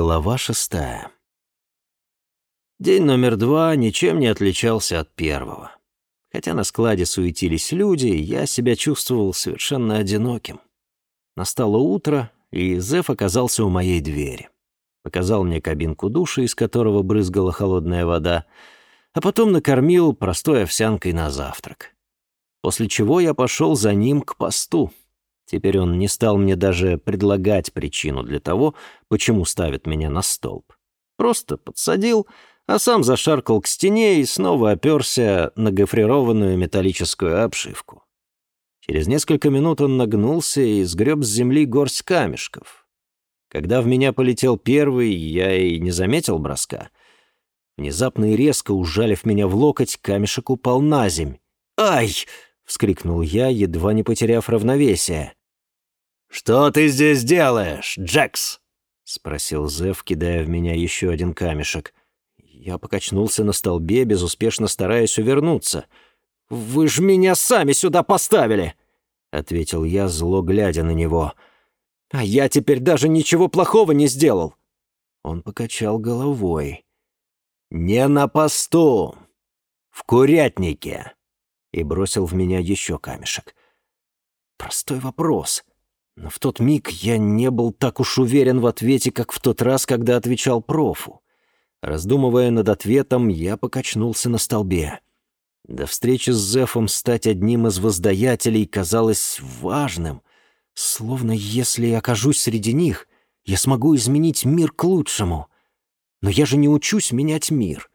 Глава шестая. День номер два ничем не отличался от первого. Хотя на складе суетились люди, я себя чувствовал совершенно одиноким. Настало утро, и Зев оказался у моей двери. Показал мне кабинку душа, из которого брызгала холодная вода, а потом накормил простой овсянкой на завтрак. После чего я пошел за ним к посту. Теперь он не стал мне даже предлагать причину для того, почему ставит меня на столб. Просто подсадил, а сам зашаркал к стене и снова оперся на гофрированную металлическую обшивку. Через несколько минут он нагнулся и сгреб с земли горсть камешков. Когда в меня полетел первый, я и не заметил броска. Внезапно и резко, ужалив меня в локоть, камешек упал на земь. «Ай!» — вскрикнул я, едва не потеряв равновесие. «Что ты здесь делаешь, Джекс?» — спросил Зев, кидая в меня еще один камешек. Я покачнулся на столбе, безуспешно стараясь увернуться. «Вы ж меня сами сюда поставили!» — ответил я, зло глядя на него. «А я теперь даже ничего плохого не сделал!» Он покачал головой. «Не на посту! В курятнике!» И бросил в меня еще камешек. Простой вопрос. Но в тот миг я не был так уж уверен в ответе, как в тот раз, когда отвечал профу. Раздумывая над ответом, я покачнулся на столбе. До встречи с Зефом стать одним из воздаятелей казалось важным, словно если я окажусь среди них, я смогу изменить мир к лучшему. Но я же не учусь менять мир.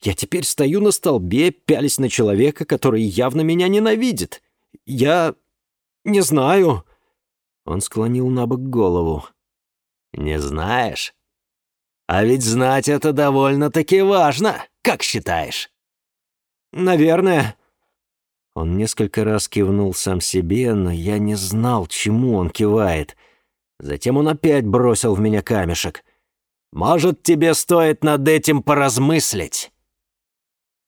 Я теперь стою на столбе, пялись на человека, который явно меня ненавидит. Я... не знаю. Он склонил на бок голову. «Не знаешь? А ведь знать это довольно-таки важно, как считаешь?» «Наверное». Он несколько раз кивнул сам себе, но я не знал, чему он кивает. Затем он опять бросил в меня камешек. «Может, тебе стоит над этим поразмыслить?»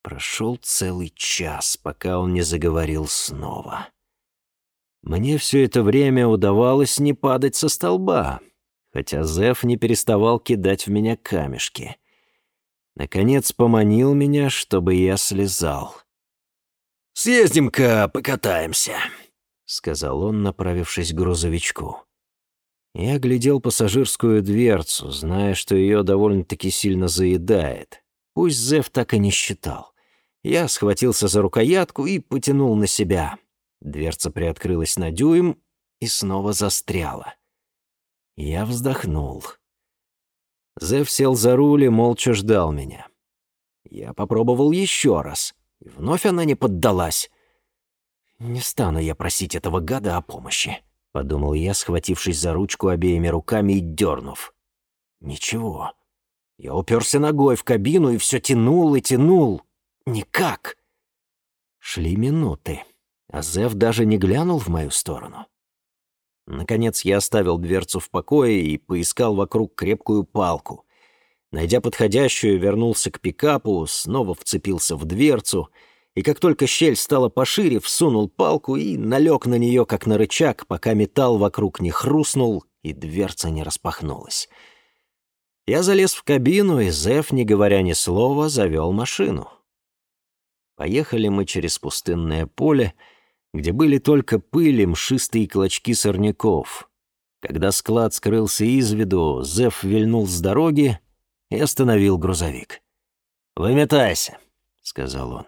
Прошел целый час, пока он не заговорил снова. Мне все это время удавалось не падать со столба, хотя Зев не переставал кидать в меня камешки. Наконец поманил меня, чтобы я слезал. «Съездим-ка покатаемся», — сказал он, направившись к грузовичку. Я глядел пассажирскую дверцу, зная, что ее довольно-таки сильно заедает. Пусть Зев так и не считал. Я схватился за рукоятку и потянул на себя. Дверца приоткрылась на дюйм и снова застряла. Я вздохнул. Зев сел за руль и молча ждал меня. Я попробовал еще раз, и вновь она не поддалась. «Не стану я просить этого гада о помощи», — подумал я, схватившись за ручку обеими руками и дернув. «Ничего. Я уперся ногой в кабину и все тянул и тянул. Никак». Шли минуты а Зев даже не глянул в мою сторону. Наконец я оставил дверцу в покое и поискал вокруг крепкую палку. Найдя подходящую, вернулся к пикапу, снова вцепился в дверцу, и как только щель стала пошире, всунул палку и налег на нее, как на рычаг, пока металл вокруг не хрустнул и дверца не распахнулась. Я залез в кабину, и Зев, не говоря ни слова, завел машину. Поехали мы через пустынное поле — где были только пыль и мшистые клочки сорняков. Когда склад скрылся из виду, Зев вильнул с дороги и остановил грузовик. «Выметайся», — сказал он.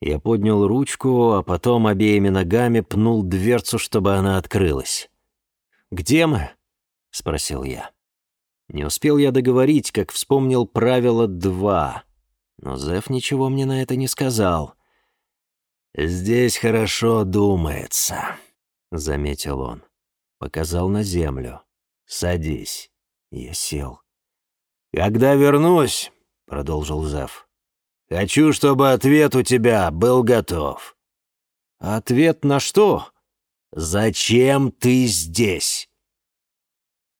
Я поднял ручку, а потом обеими ногами пнул дверцу, чтобы она открылась. «Где мы?» — спросил я. Не успел я договорить, как вспомнил правило два, но Зев ничего мне на это не сказал — «Здесь хорошо думается», — заметил он. Показал на землю. «Садись». Я сел. «Когда вернусь», — продолжил Зев, — «хочу, чтобы ответ у тебя был готов». «Ответ на что?» «Зачем ты здесь?»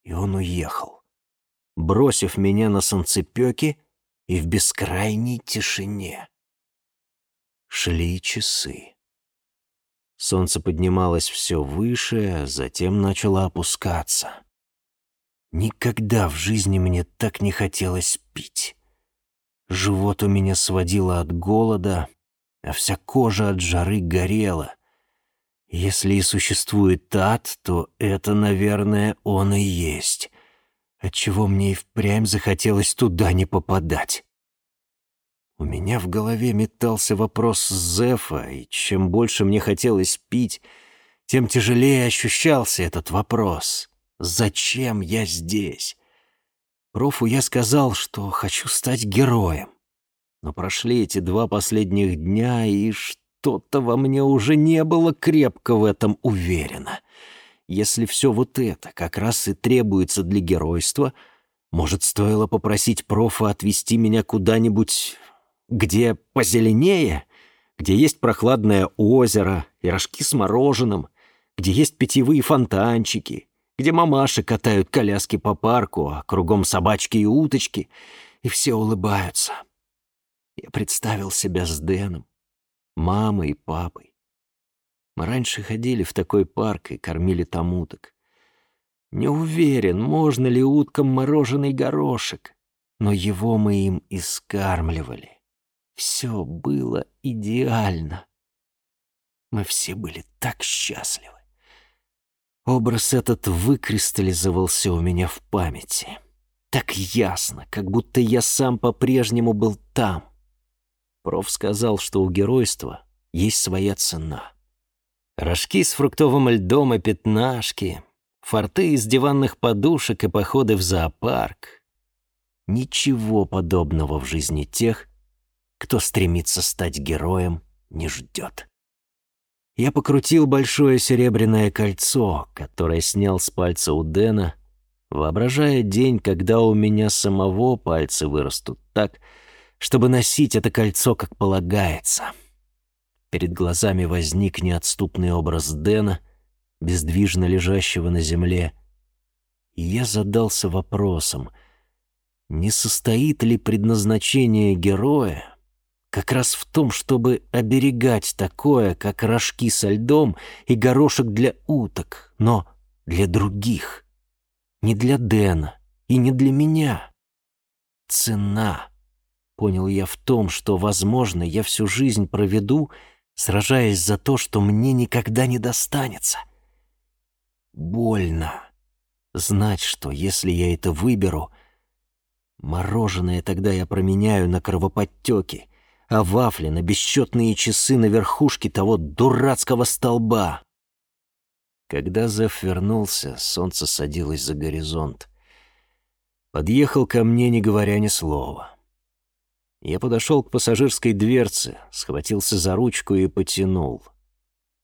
И он уехал, бросив меня на санцепёке и в бескрайней тишине. Шли часы. Солнце поднималось все выше, затем начало опускаться. Никогда в жизни мне так не хотелось пить. Живот у меня сводило от голода, а вся кожа от жары горела. Если и существует ад, то это, наверное, он и есть. Отчего мне и впрямь захотелось туда не попадать. У меня в голове метался вопрос Зефа, и чем больше мне хотелось пить, тем тяжелее ощущался этот вопрос. Зачем я здесь? Профу я сказал, что хочу стать героем. Но прошли эти два последних дня, и что-то во мне уже не было крепко в этом уверено. Если все вот это как раз и требуется для геройства, может, стоило попросить профа отвезти меня куда-нибудь, где позеленее, где есть прохладное озеро и рожки с мороженым, где есть питьевые фонтанчики, где мамаши катают коляски по парку, а кругом собачки и уточки, и все улыбаются. Я представил себя с Дэном, мамой и папой. Мы раньше ходили в такой парк и кормили там уток. Не уверен, можно ли уткам мороженый горошек, но его мы им и скармливали. Все было идеально. Мы все были так счастливы. Образ этот выкристаллизовался у меня в памяти. Так ясно, как будто я сам по-прежнему был там. Проф сказал, что у геройства есть своя цена. Рожки с фруктовым льдом и пятнашки, форты из диванных подушек и походы в зоопарк. Ничего подобного в жизни тех, кто стремится стать героем, не ждет. Я покрутил большое серебряное кольцо, которое снял с пальца у Дэна, воображая день, когда у меня самого пальцы вырастут так, чтобы носить это кольцо, как полагается. Перед глазами возник неотступный образ Дэна, бездвижно лежащего на земле, и я задался вопросом, не состоит ли предназначение героя как раз в том, чтобы оберегать такое, как рожки со льдом и горошек для уток, но для других. Не для Дэна и не для меня. Цена, понял я в том, что, возможно, я всю жизнь проведу, сражаясь за то, что мне никогда не достанется. Больно знать, что если я это выберу, мороженое тогда я променяю на кровоподтеки, а вафли на бесчетные часы на верхушке того дурацкого столба. Когда Зев вернулся, солнце садилось за горизонт. Подъехал ко мне, не говоря ни слова. Я подошел к пассажирской дверце, схватился за ручку и потянул.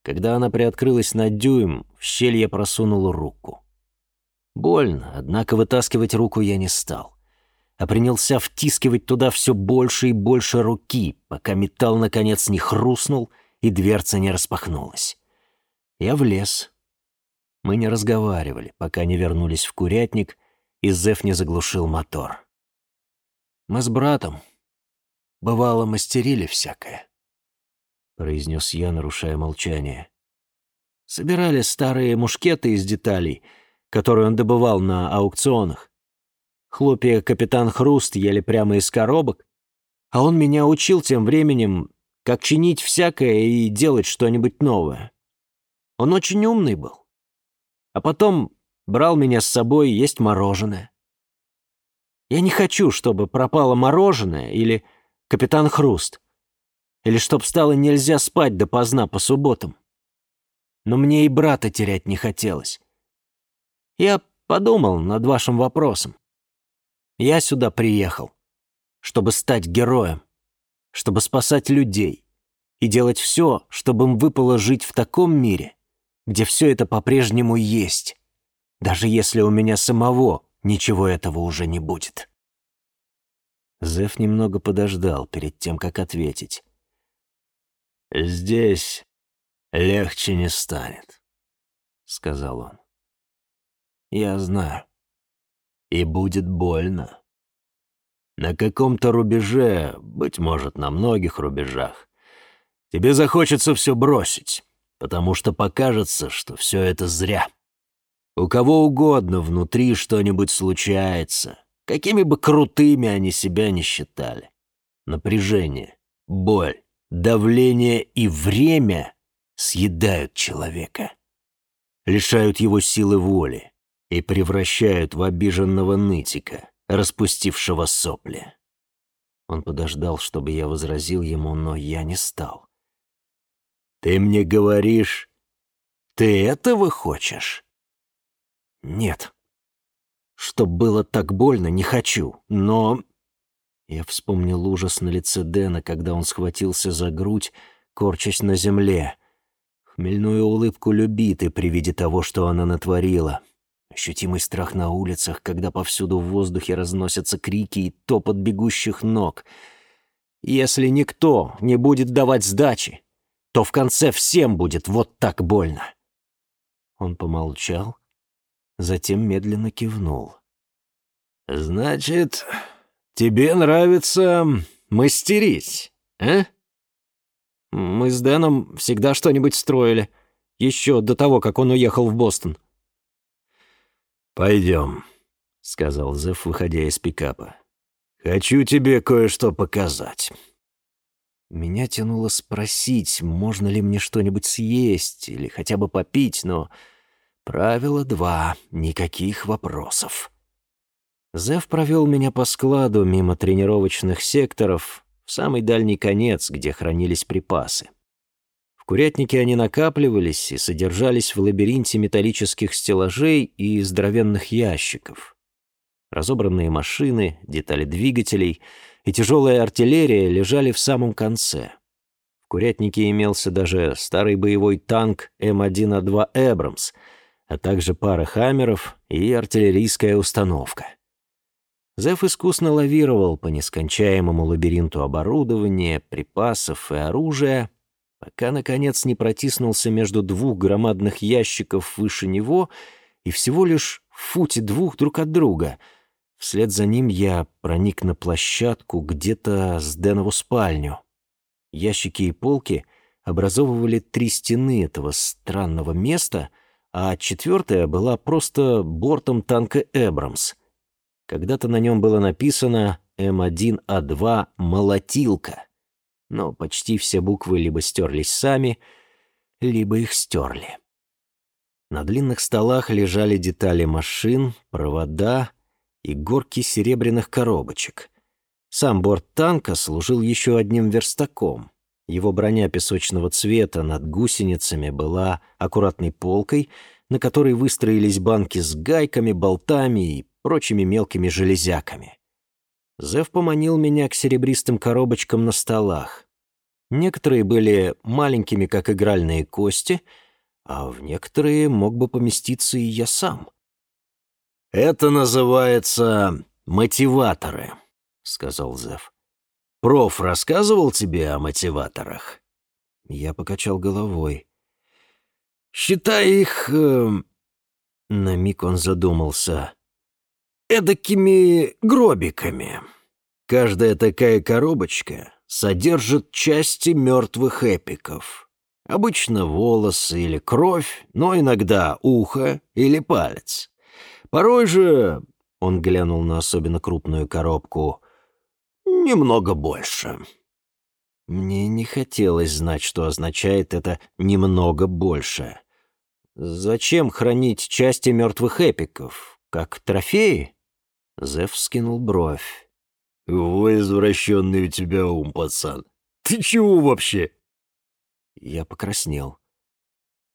Когда она приоткрылась на дюйм, в щель я просунул руку. Больно, однако вытаскивать руку я не стал а принялся втискивать туда все больше и больше руки, пока металл наконец не хрустнул и дверца не распахнулась. Я влез. Мы не разговаривали, пока не вернулись в курятник, и Зев не заглушил мотор. Мы с братом, бывало, мастерили всякое, — произнес я, нарушая молчание. Собирали старые мушкеты из деталей, которые он добывал на аукционах. Хлопья капитан Хруст ели прямо из коробок, а он меня учил тем временем, как чинить всякое и делать что-нибудь новое. Он очень умный был. А потом брал меня с собой есть мороженое. Я не хочу, чтобы пропало мороженое или капитан Хруст, или чтоб стало нельзя спать допоздна по субботам. Но мне и брата терять не хотелось. Я подумал над вашим вопросом. Я сюда приехал, чтобы стать героем, чтобы спасать людей и делать все, чтобы им выпало жить в таком мире, где все это по-прежнему есть, даже если у меня самого ничего этого уже не будет. Зев немного подождал перед тем, как ответить. «Здесь легче не станет», — сказал он. «Я знаю и будет больно. На каком-то рубеже, быть может, на многих рубежах, тебе захочется все бросить, потому что покажется, что все это зря. У кого угодно внутри что-нибудь случается, какими бы крутыми они себя не считали. Напряжение, боль, давление и время съедают человека, лишают его силы воли и превращают в обиженного нытика, распустившего сопли. Он подождал, чтобы я возразил ему, но я не стал. «Ты мне говоришь, ты этого хочешь?» «Нет. Чтоб было так больно, не хочу, но...» Я вспомнил ужас на лице Дэна, когда он схватился за грудь, корчась на земле. Хмельную улыбку любиты при виде того, что она натворила. Ощутимый страх на улицах, когда повсюду в воздухе разносятся крики и топот бегущих ног. Если никто не будет давать сдачи, то в конце всем будет вот так больно. Он помолчал, затем медленно кивнул. «Значит, тебе нравится мастерить, а?» «Мы с Дэном всегда что-нибудь строили, еще до того, как он уехал в Бостон». «Пойдем», — сказал Зев, выходя из пикапа. «Хочу тебе кое-что показать». Меня тянуло спросить, можно ли мне что-нибудь съесть или хотя бы попить, но правило два — никаких вопросов. Зев провел меня по складу мимо тренировочных секторов в самый дальний конец, где хранились припасы. В курятнике они накапливались и содержались в лабиринте металлических стеллажей и здоровенных ящиков. Разобранные машины, детали двигателей — и тяжелая артиллерия лежали в самом конце. В курятнике имелся даже старый боевой танк М1А2 «Эбрамс», а также пара хаммеров и артиллерийская установка. Зев искусно лавировал по нескончаемому лабиринту оборудования, припасов и оружия, пока, наконец, не протиснулся между двух громадных ящиков выше него и всего лишь в футе двух друг от друга — Вслед за ним я проник на площадку где-то с Дэнову спальню. Ящики и полки образовывали три стены этого странного места, а четвертая была просто бортом танка «Эбрамс». Когда-то на нем было написано «М1А2 Молотилка», но почти все буквы либо стерлись сами, либо их стерли. На длинных столах лежали детали машин, провода, и горки серебряных коробочек. Сам борт танка служил еще одним верстаком. Его броня песочного цвета над гусеницами была аккуратной полкой, на которой выстроились банки с гайками, болтами и прочими мелкими железяками. Зев поманил меня к серебристым коробочкам на столах. Некоторые были маленькими, как игральные кости, а в некоторые мог бы поместиться и я сам. «Это называется мотиваторы», — сказал Зев. «Проф рассказывал тебе о мотиваторах?» Я покачал головой. «Считай их...» э... На миг он задумался. «Эдакими гробиками. Каждая такая коробочка содержит части мертвых эпиков. Обычно волосы или кровь, но иногда ухо или палец. Порой же, — он глянул на особенно крупную коробку, — немного больше. Мне не хотелось знать, что означает это «немного больше». Зачем хранить части мертвых эпиков? Как трофеи? Зев скинул бровь. «Ой, извращенный у тебя ум, пацан. Ты чего вообще?» Я покраснел.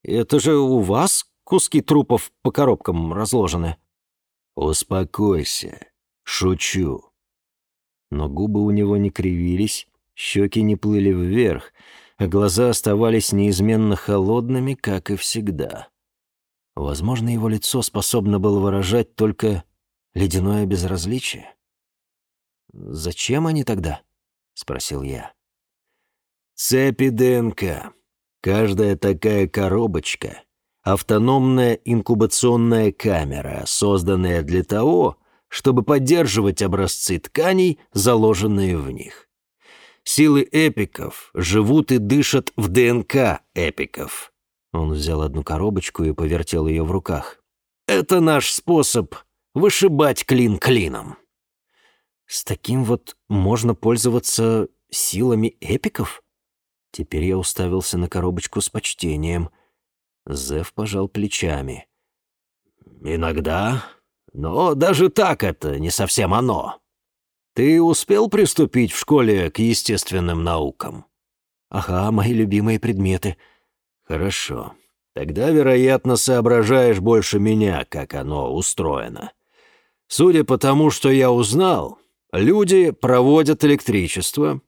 «Это же у вас куски трупов по коробкам разложены?» «Успокойся. Шучу». Но губы у него не кривились, щеки не плыли вверх, а глаза оставались неизменно холодными, как и всегда. Возможно, его лицо способно было выражать только ледяное безразличие. «Зачем они тогда?» — спросил я. «Цепи ДНК. Каждая такая коробочка автономная инкубационная камера, созданная для того, чтобы поддерживать образцы тканей, заложенные в них. Силы эпиков живут и дышат в ДНК эпиков. Он взял одну коробочку и повертел ее в руках. Это наш способ вышибать клин клином. С таким вот можно пользоваться силами эпиков? Теперь я уставился на коробочку с почтением. Зев пожал плечами. «Иногда, но даже так это не совсем оно. Ты успел приступить в школе к естественным наукам?» «Ага, мои любимые предметы». «Хорошо. Тогда, вероятно, соображаешь больше меня, как оно устроено. Судя по тому, что я узнал, люди проводят электричество,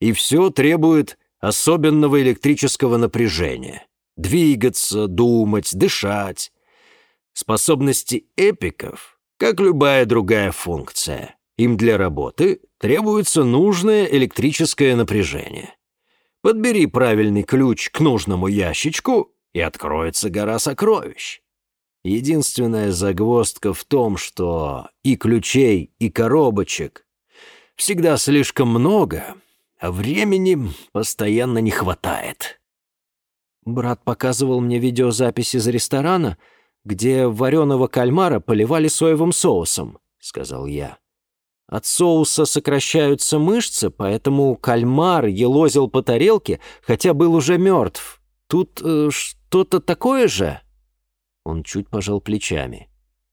и все требует особенного электрического напряжения. Двигаться, думать, дышать. Способности эпиков, как любая другая функция, им для работы требуется нужное электрическое напряжение. Подбери правильный ключ к нужному ящичку, и откроется гора сокровищ. Единственная загвоздка в том, что и ключей, и коробочек всегда слишком много, а времени постоянно не хватает. Брат показывал мне видеозапись из ресторана, где вареного кальмара поливали соевым соусом, сказал я. От соуса сокращаются мышцы, поэтому кальмар елозил по тарелке, хотя был уже мертв. Тут э, что-то такое же?» Он чуть пожал плечами.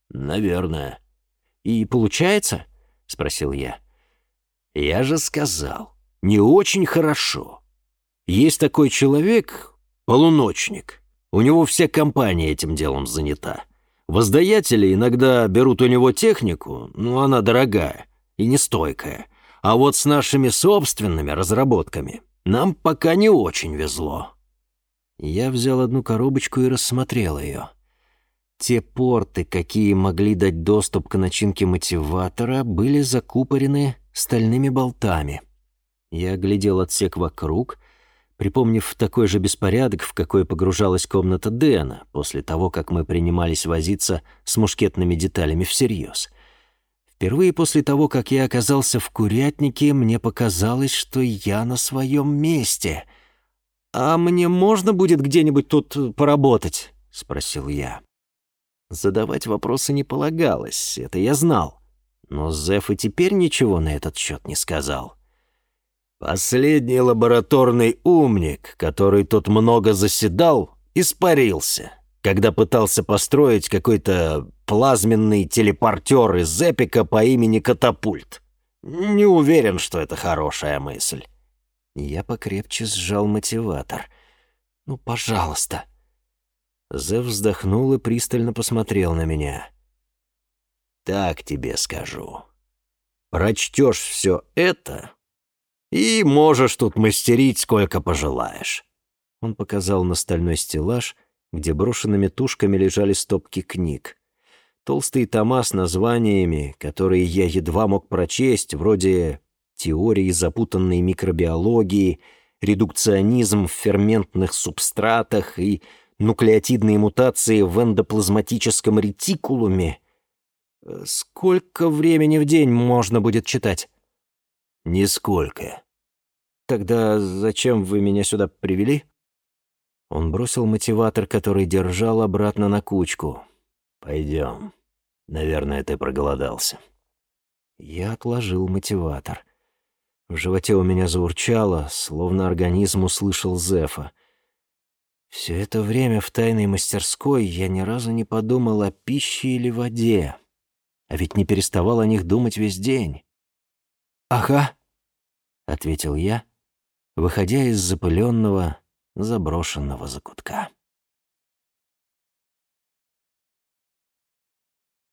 «Наверное». «И получается?» — спросил я. «Я же сказал, не очень хорошо. Есть такой человек, полуночник. У него вся компания этим делом занята. Воздаятели иногда берут у него технику, но она дорогая и нестойкая. А вот с нашими собственными разработками нам пока не очень везло». Я взял одну коробочку и рассмотрел ее. Те порты, какие могли дать доступ к начинке мотиватора, были закупорены стальными болтами. Я глядел отсек вокруг, припомнив такой же беспорядок, в какой погружалась комната Дэна после того, как мы принимались возиться с мушкетными деталями всерьез. Впервые после того, как я оказался в курятнике, мне показалось, что я на своем месте — «А мне можно будет где-нибудь тут поработать?» — спросил я. Задавать вопросы не полагалось, это я знал. Но Зеф и теперь ничего на этот счет не сказал. «Последний лабораторный умник, который тут много заседал, испарился, когда пытался построить какой-то плазменный телепортер из Эпика по имени Катапульт. Не уверен, что это хорошая мысль». Я покрепче сжал мотиватор. «Ну, пожалуйста». Зев вздохнул и пристально посмотрел на меня. «Так тебе скажу. Прочтешь все это, и можешь тут мастерить сколько пожелаешь». Он показал на стальной стеллаж, где брошенными тушками лежали стопки книг. Толстые тома с названиями, которые я едва мог прочесть, вроде теории запутанной микробиологии, редукционизм в ферментных субстратах и нуклеотидные мутации в эндоплазматическом ретикулуме. Э, сколько времени в день можно будет читать? Нисколько. Тогда зачем вы меня сюда привели? Он бросил мотиватор, который держал, обратно на кучку. Пойдем. Наверное, ты проголодался. Я отложил мотиватор. В животе у меня заурчало, словно организм услышал Зефа. Все это время в тайной мастерской я ни разу не подумал о пище или воде. А ведь не переставал о них думать весь день. «Ага», — ответил я, выходя из запыленного, заброшенного закутка.